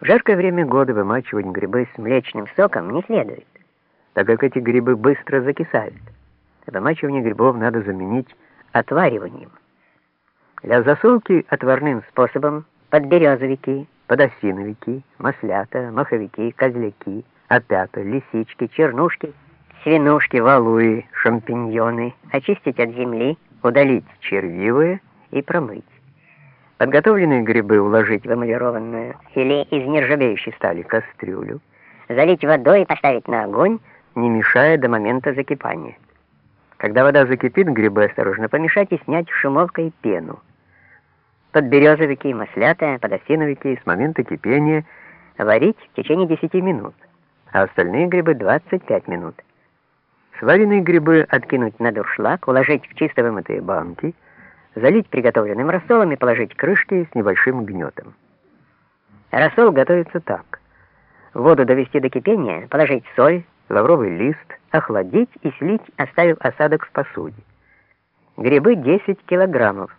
В жаркое время года вымачивать грибы с млечным соком не следует, так как эти грибы быстро закисают. Вымачивание грибов надо заменить отвариванием. Для засолки отварным способом подберезовики, подосиновики, маслята, маховики, козляки, опята, лисички, чернушки, свинушки, валуи, шампиньоны, очистить от земли, удалить червивые и промыть. Подготовленные грибы уложить в эмалированную или из нержавеющей стали кастрюлю, залить водой и поставить на огонь, не мешая до момента закипания. Когда вода закипит, грибы осторожно помешать и снять шумовкой пену. Подберезовики, маслята, подосиновики с момента кипения варить в течение 10 минут, а остальные грибы 25 минут. Сваренные грибы откинуть на дуршлаг, уложить в чисто вымытые банки, залить приготовленным рассолом и положить крышки с небольшим гнетом. Рассол готовится так. Воду довести до кипения, положить соль, лавровый лист, охладить и слить, оставив осадок в посуде. Грибы 10 килограммов.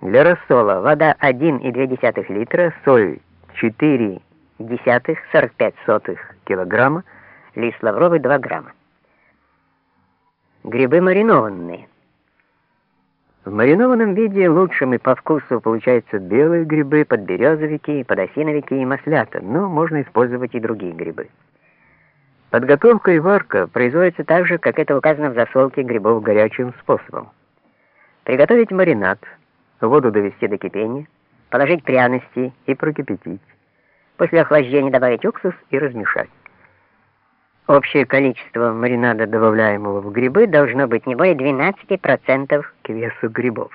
Для рассола вода 1,2 литра, соль 4 десятых 45 сотых килограмма, лист лавровый 2 грамма. Грибы маринованные. В маринованном виде лучшим и по вкусу получаются белые грибы, подберезовики, подосиновики и маслята, но можно использовать и другие грибы. Подготовка и варка производится так же, как это указано в засолке грибов горячим способом. Приготовить маринад, воду довести до кипения, положить пряности и прокипятить. После охлаждения добавить уксус и размешать. Общее количество маринада, добавляемого в грибы, должно быть не более 12% к весу грибов.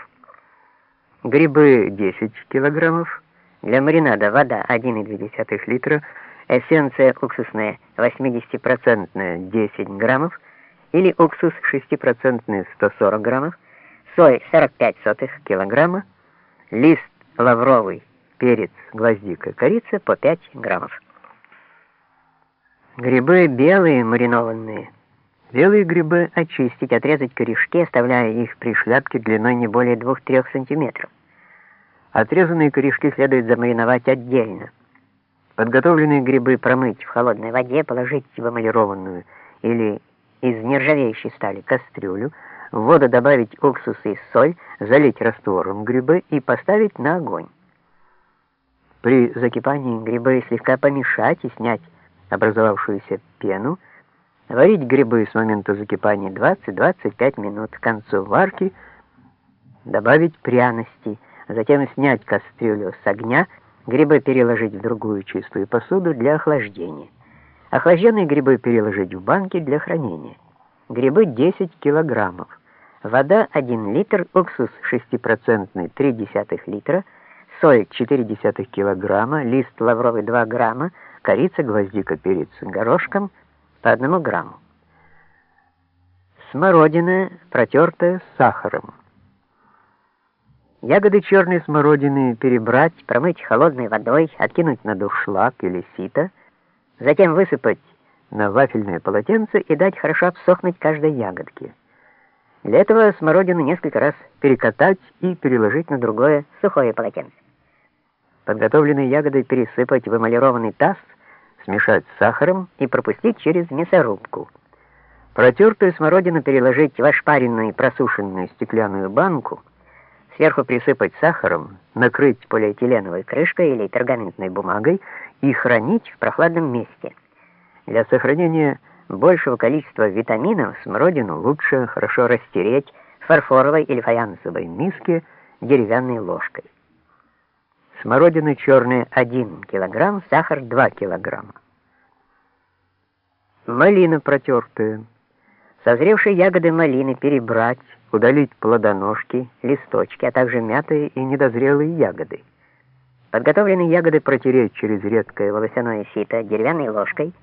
Грибы 10 килограммов, для маринада вода 1,2 литра, эссенция уксусная 80% 10 граммов или уксус 6% 140 граммов, соль 45 сотых килограмма, лист лавровый, перец, гвоздика, корица по 5 граммов. Грибы белые маринованные. Белые грибы очистить, отрезать корешки, оставляя их при шляпке длиной не более 2-3 см. Отрезанные корешки следует замариновать отдельно. Подготовленные грибы промыть в холодной воде, положить в эмалированную или из нержавеющей стали кастрюлю, в воду добавить уксус и соль, залить раствором грибы и поставить на огонь. При закипании грибы слегка помешать и снять образовавшуюся пену, варить грибы с момента закипания 20-25 минут. К концу варки добавить пряности, затем снять кастрюлю с огня, грибы переложить в другую чистую посуду для охлаждения. Охлажденные грибы переложить в банки для хранения. Грибы 10 килограммов. Вода 1 литр, уксус 6% 0,3 литра, соль 0,4 килограмма, лист лавровый 2 грамма, корица, гвоздика, перец горошком по одному грамму. Смородина, протертая с сахаром. Ягоды черной смородины перебрать, промыть холодной водой, откинуть на дуршлаг или сито, затем высыпать на вафельное полотенце и дать хорошо обсохнуть каждой ягодке. Для этого смородину несколько раз перекатать и переложить на другое сухое полотенце. Подготовленные ягоды пересыпать в эмалированный таз, смешать с сахаром и пропустить через мясорубку. Протертую смородину переложить в ошпаренную и просушенную стеклянную банку, сверху присыпать сахаром, накрыть полиэтиленовой крышкой или пергаментной бумагой и хранить в прохладном месте. Для сохранения большего количества витаминов смородину лучше хорошо растереть в фарфоровой или фаянсовой миске деревянной ложкой. Смородина черная 1 кг, сахар 2 кг. Малина протертая. Созревшие ягоды малины перебрать, удалить плодоножки, листочки, а также мятые и недозрелые ягоды. Подготовленные ягоды протереть через редкое волосяное сито деревянной ложкой.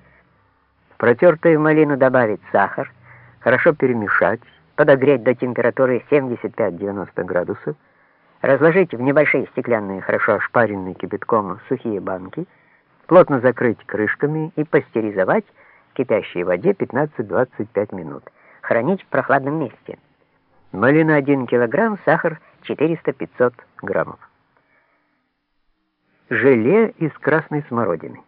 В протертую малину добавить сахар, хорошо перемешать, подогреть до температуры 75-90 градусов, разложить в небольшие стеклянные, хорошо ошпаренные кипятком сухие банки, плотно закрыть крышками и пастеризовать в кипящей воде 15-25 минут. Хранить в прохладном месте. Малина 1 кг, сахар 400-500 граммов. Желе из красной смородины.